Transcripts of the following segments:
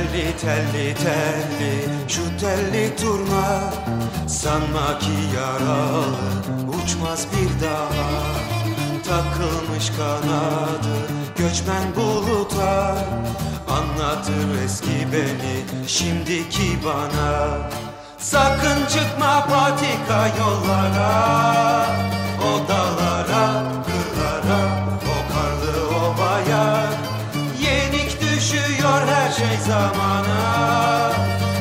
Telli telli telli. Şu telli turna Sanma ki yaralı. Uçmaz bir daha Takılmış kanadı. Göçmen buluta Anlatır eski beni şimdiki bana. Sakın çıkma patika yollara zamana.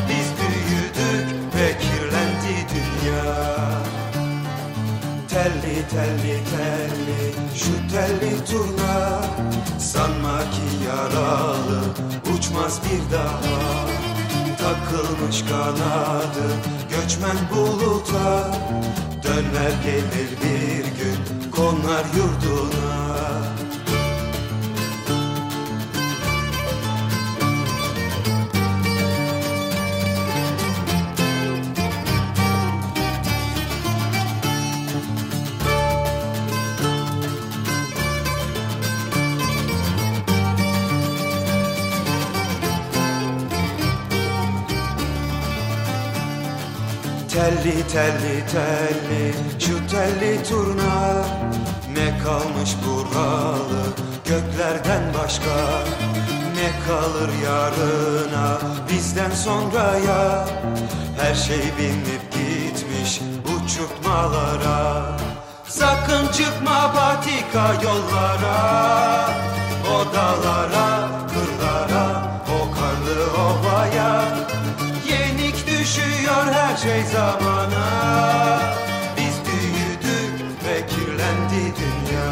Biz büyüdük ve kirlendi dünya. Telli telli telli şu telli turna. Sanma ki yaralı uçmaz bir daha Takılmış kanadı göçmen buluta. Döner gelir bir gün konar yurduna Telli telli telli. Şu telli turna Ne kalmış buralı? Göklerden başka Ne kalır yarına? Bizden sonraya Her şey binip gitmiş uçurtmalara. Sakın çıkma patika yollara O şey zamana. Biz büyüdük ve kirlendi dünya.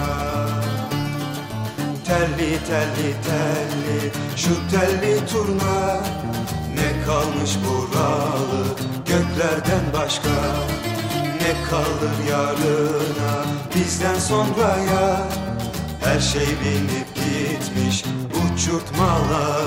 Telli telli telli şu telli turna. Ne kalmış buralı göklerden başka? Ne kalır yarına bizden sonraya? Her şey binip gitmiş uçurtmalara